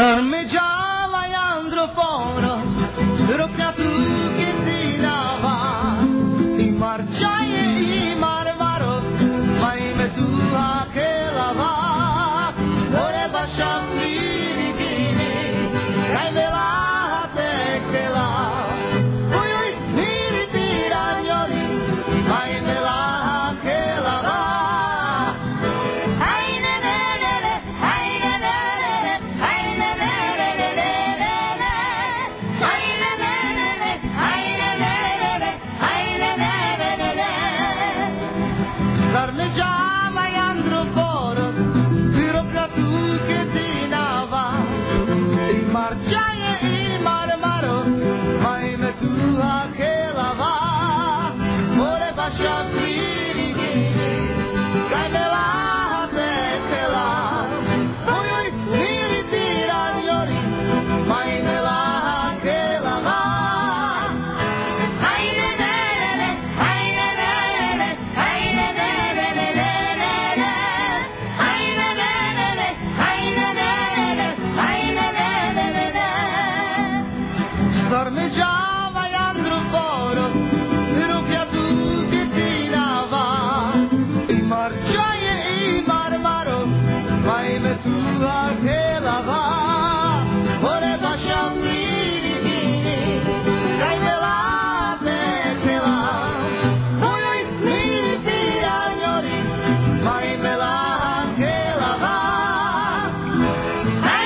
Sarme già vai androforos, droppia tu che ti dava, ti marciai e. Sarmayacağım Bye.